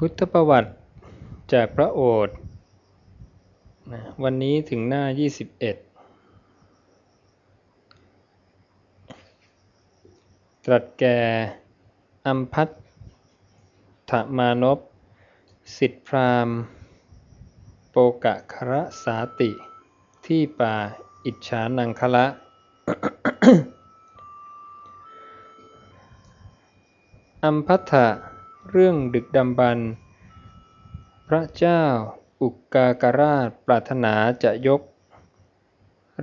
พุทธประวัติจากพระโอษฐ์วันนี้ถึงหน้า 21 ตรัสแก่อัมพัทธมานพสิทธิพรามโปกะคระสาติ ที่ป่าอิจฉานังคละ อัมพัทธะ เรื่องดึกดำบรรพ์พระเจ้าอุกกากราชปรารถนาจะยก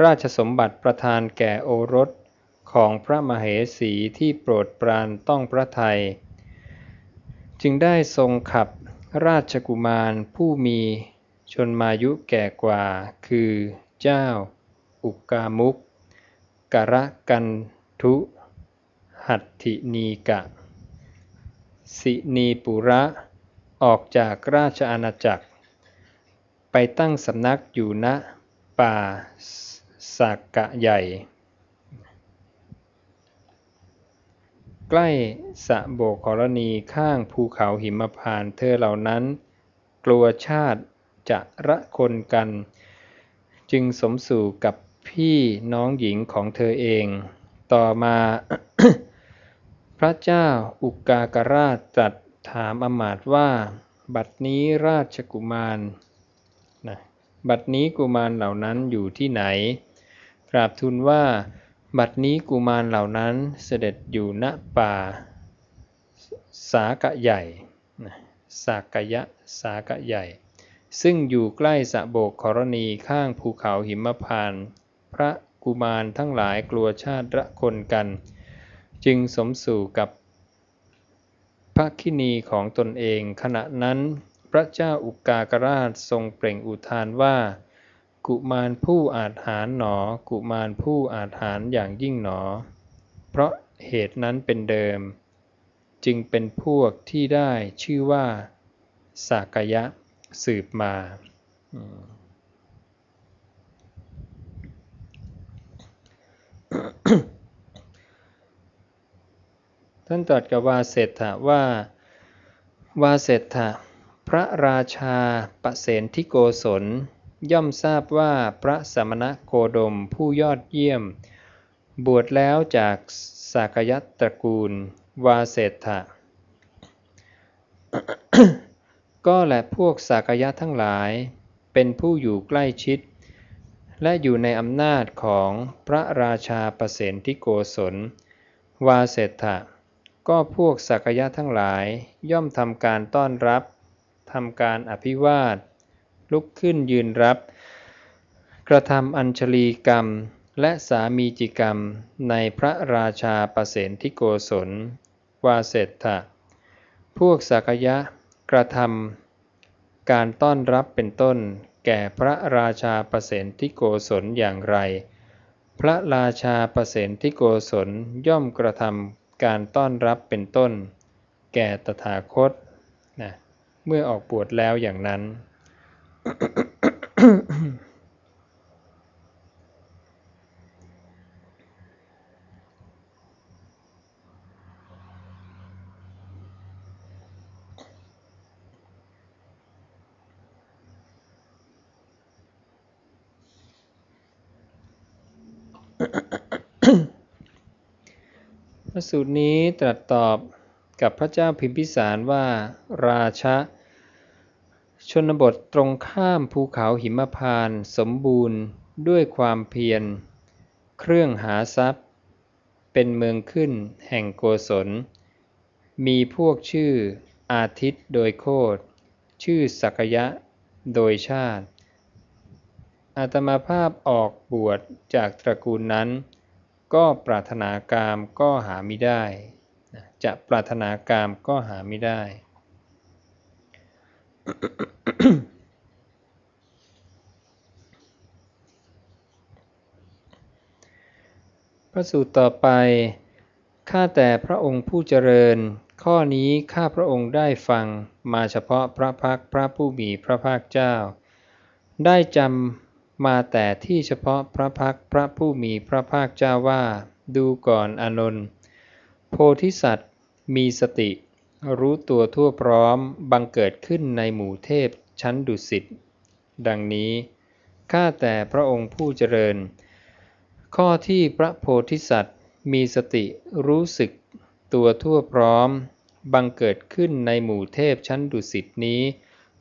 ราชสมบัติประทานแก่โอรสของพระมเหสีที่โปรดปรานต้องพระทยัยจึงได้ทรงขับราชกุมารผู้มีชนมายุแก่กว่า คือเจ้า อุกกามุกกระกันทุ หัตถินีกะ สินีปุระ ออกจากราชอาณาจักร ไปตั้งสำนักอยู่ณป่าสักกะใหญ่ ใกล้สะโบกรณีข้างภูเขาหิมพานเธอเหล่านั้น กลัวชาติจะระคนกัน จึงสมสู่กับพี่น้องหญิงของเธอเอง ต่อมา พระเจ้าอุกากราชตรัสถามอมาตว่า บัดนี้ราชกุมารนะบัดนี้กุมารเหล่านั้นอยู่ที่ไหน กราบทูลว่า บัดนี้กุมารเหล่านั้นเสด็จอยู่ณป่า สากะใหญ่นะสากยะสากะใหญ่ ซึ่งอยู่ใกล้สะโบกขรณีข้างภูเขาหิมพาน พระกุมารทั้งหลายกลัวชาติระคนกัน จึงสมสู่กับพระคินีของตนเอง ขณะนั้น พระเจ้าอุกากราชทรงเปล่งอุทานว่า กุมารผู้อาจหารหนอ กุมารผู้อาจหารอย่างยิ่งหนอ เพราะเหตุนั้นเป็นเดิม จึงเป็นพวกที่ได้ชื่อว่าสากยะสืบมา ท่านตรัสกับวาเสถะว่า วาเสถะพระราชาปเสนทิโกศล ย่อมทราบว่าพระสมณโคดมผู้ยอดเยี่ยม บวชแล้วจากสากยัตตระกูล วาเสถะก็และพวกสากยะทั้งหลาย เป็นผู้อยู่ใกล้ชิด และอยู่ในอำนาจของพระราชาประเสนทิโกศล วาเสถะ ก็พวกสักยะทั้งหลายย่อมทำการต้อนรับทำการอภิวาท ลุกขึ้นยืนรับ กระทำอัญชลีกรรม และสามีจิกรรมในพระราชาประเสนทิโกศลวาเสตถะพวกสักยะกระทำการต้อนรับเป็นต้น แก่พระราชาประเสนทิโกศลอย่างไร พระราชาประเสนทิโกศลย่อมกระทำ การต้อนรับเป็นต้น แก่ตถาคตนะเมื่อออกบวชแล้วอย่างนั้น พระสูตรนี้ตรัสตอบกับพระเจ้าพิมพิสารว่า ราชะชนบทตรงข้ามภูเขาหิมพานสมบูรณ์ด้วยความเพียร เครื่องหาทรัพย์ เป็นเมืองขึ้นแห่งโกศล มีพวกชื่ออาทิตย์โดยโคดชื่อสักยะโดยชาติอาตมาภาพออกบวชจากตระกูลนั้น ก็ปรารถนากามก็หาไม่ได้ จะปรารถนากามก็หาไม่ได้ พระสูตรต่อไป ข้าแต่พระองค์ผู้เจริญ ข้อนี้ข้าพระองค์ได้ฟังมาเฉพาะพระพักพระผู้มีพระภาคเจ้า ได้จำ มาแต่ที่เฉพาะพระพักพระผู้มีพระภาคเจ้าว่า ดูก่อนอนนท์โพธิสัตว์มีสติ รู้ตัวทั่วพร้อมบังเกิดขึ้นในหมู่เทพชั้นดุสิตดังนี้ ข้าแต่พระองค์ผู้เจริญ ข้อที่พระโพธิสัตว์มีสติรู้สึกตัวทั่วพร้อม บังเกิดขึ้นในหมู่เทพชั้นดุสิตนี้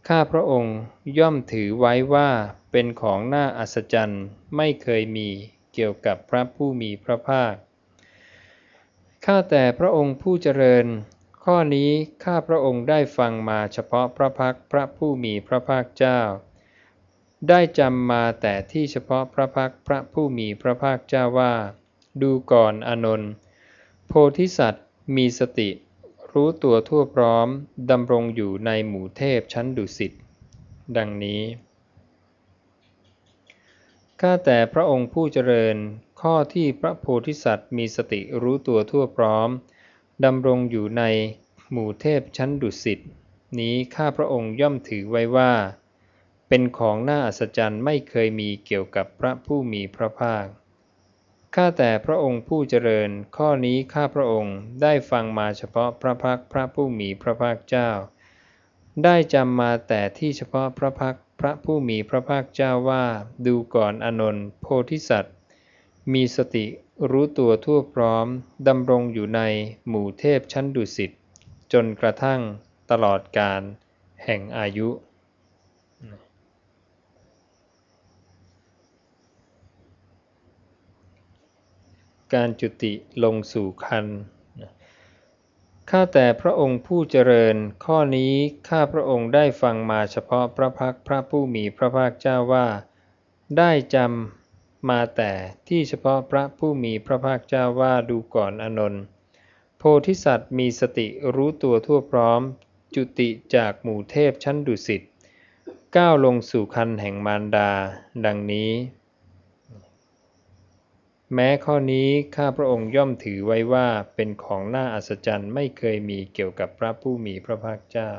ข้าพระองค์ย่อมถือไว้ว่าเป็นของน่าอัศจรรย์ไม่เคยมีเกี่ยวกับพระผู้มีพระภาค ข้าแต่พระองค์ผู้เจริญ ข้อนี้ข้าพระองค์ได้ฟังมาเฉพาะพระพักพระผู้มีพระภาคเจ้า ได้จำมาแต่ที่เฉพาะพระพักพระผู้มีพระภาคเจ้าว่า ดูก่อนอนนท์โพธิสัตว์มีสติ รู้ตัวทั่วพร้อมดำรงอยู่ในหมู่เทพชั้นดุสิต ดังนี้ ข้าแต่พระองค์ผู้เจริญ ข้อที่พระโพธิสัตว์มีสติรู้ตัวทั่วพร้อมดำรงอยู่ในหมู่เทพชั้นดุสิต นี้ข้าพระองค์ย่อมถือไว้ว่า เป็นของน่าอัศจรรย์ไม่เคยมีเกี่ยวกับพระผู้มีพระภาค ข้าแต่พระองค์ผู้เจริญ ข้อนี้ข้าพระองค์ได้ฟังมาเฉพาะพระพักพระผู้มีพระภาคเจ้า ได้จำมาแต่ที่เฉพาะพระพักพระผู้มีพระภาคเจ้าว่า ดูก่อนอนนท์โพธิสัตว์ มีสติรู้ตัวทั่วพร้อมดำรงอยู่ในหมู่เทพชั้นดุสิตจนกระทั่งตลอดกาลแห่งอายุ การจุติลงสู่คันข้าแต่พระองค์ผู้เจริญ ข้อนี้ข้าพระองค์ได้ฟังมาเฉพาะพระพักพระผู้มีพระภาคเจ้าว่า ได้จำมาแต่ที่เฉพาะพระผู้มีพระภาคเจ้าว่าดูก่อนอนนท์โพธิสัตว์มีสติรู้ตัวทั่วพร้อม จุติจากหมู่เทพชั้นดุสิตก้าวลงสู่คันแห่งมารดา ดังนี้ แม้ข้อนี้ข้าพระองค์ย่อมถือไว้ว่าเป็นของน่าอัศจรรย์ไม่เคยมีเกี่ยวกับพระผู้มีพระภาคเจ้า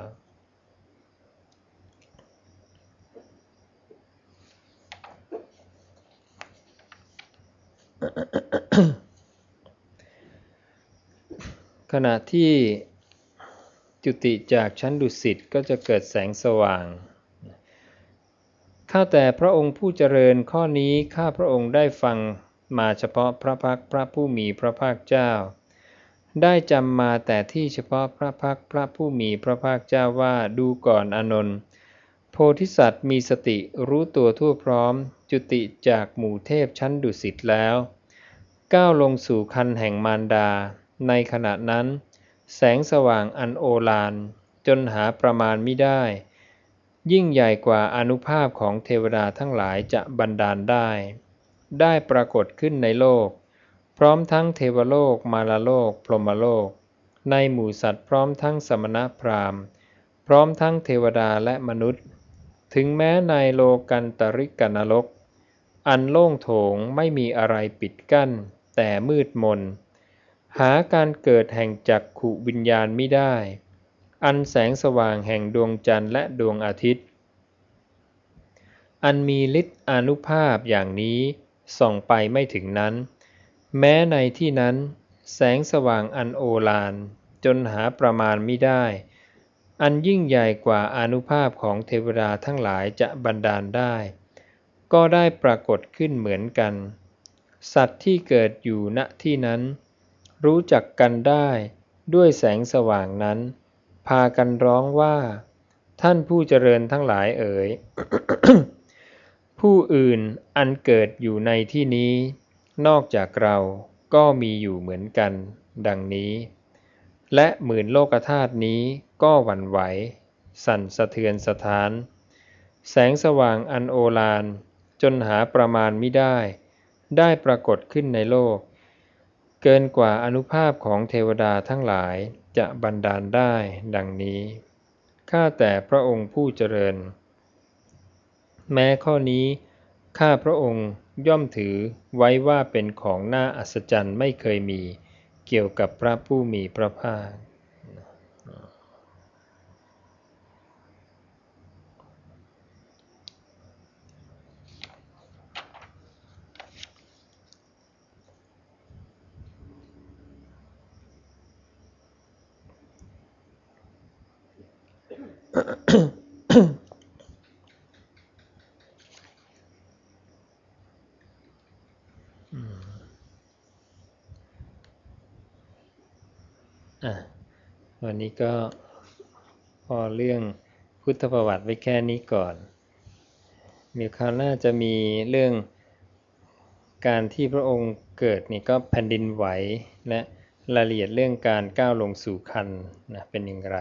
ขณะที่จุติจากชั้นดุสิตก็จะเกิดแสงสว่างข้าแต่พระองค์ผู้เจริญข้อนี้ข้าพระองค์ได้ฟัง มาเฉพาะพระพักพระผู้มีพระภาคเจ้า ได้จำมาแต่ที่เฉพาะพระพักพระผู้มีพระภาคเจ้าว่าดูก่อนอนนท์โพธิสัตว์มีสติรู้ตัวทั่วพร้อม จุติจากหมู่เทพชั้นดุสิตแล้ว ก้าวลงสู่คันแห่งมารดา ในขณะนั้น แสงสว่างอันโอฬารจนหาประมาณไม่ได้ ยิ่งใหญ่กว่าอนุภาพของเทวดาทั้งหลายจะบันดาลได้ ได้ปรากฏขึ้นในโลก พร้อมทั้งเทวโลกมาลโลก พรหมโลก ในหมู่สัตว์พร้อมทั้งสมณพราหมณ์ พร้อมทั้งเทวดาและมนุษย์ ถึงแม้ในโลกันตริกนรก อันโล่งโถงไม่มีอะไรปิดกั้น แต่มืดมน หาการเกิดแห่งจักขุวิญญาณไม่ได้ อันแสงสว่างแห่งดวงจันทร์และดวงอาทิตย์อันมีฤทธิ์อนุภาพอย่างนี้ ส่องไปไม่ถึงนั้น แม้ในที่นั้น แสงสว่างอันโอฬารจนหาประมาณไม่ได้ อันยิ่งใหญ่กว่าอนุภาพของเทวดาทั้งหลายจะบันดาลได้ ก็ได้ปรากฏขึ้นเหมือนกัน สัตว์ที่เกิดอยู่ณที่นั้น รู้จักกันได้ด้วยแสงสว่างนั้น พากันร้องว่า ท่านผู้เจริญทั้งหลายเอ๋ย ผู้อื่นอันเกิดอยู่ในที่นี้ นอกจากเราก็มีอยู่เหมือนกัน ดังนี้ และหมื่นโลกธาตุนี้ก็หวั่นไหว สั่นสะเทือนสถาน แสงสว่างอันโอฬารจนหาประมาณไม่ได้ ได้ปรากฏขึ้นในโลก เกินกว่าอนุภาพของเทวดาทั้งหลายจะบันดาลได้ดังนี้ ข้าแต่พระองค์ผู้เจริญ แม้ข้อนี้ ข้าพระองค์ย่อมถือไว้ว่าเป็นของน่าอัศจรรย์ไม่เคยมีเกี่ยวกับพระผู้มีพระภาคอ วันนี้ก็พอเรื่องพุทธประวัติไว้แค่นี้ก่อน มีคราวหน้าจะมีเรื่องการที่พระองค์เกิดนี่ก็แผ่นดินไหวและรายละเอียดเรื่องการก้าวลงสู่คันนะเป็นอย่างไร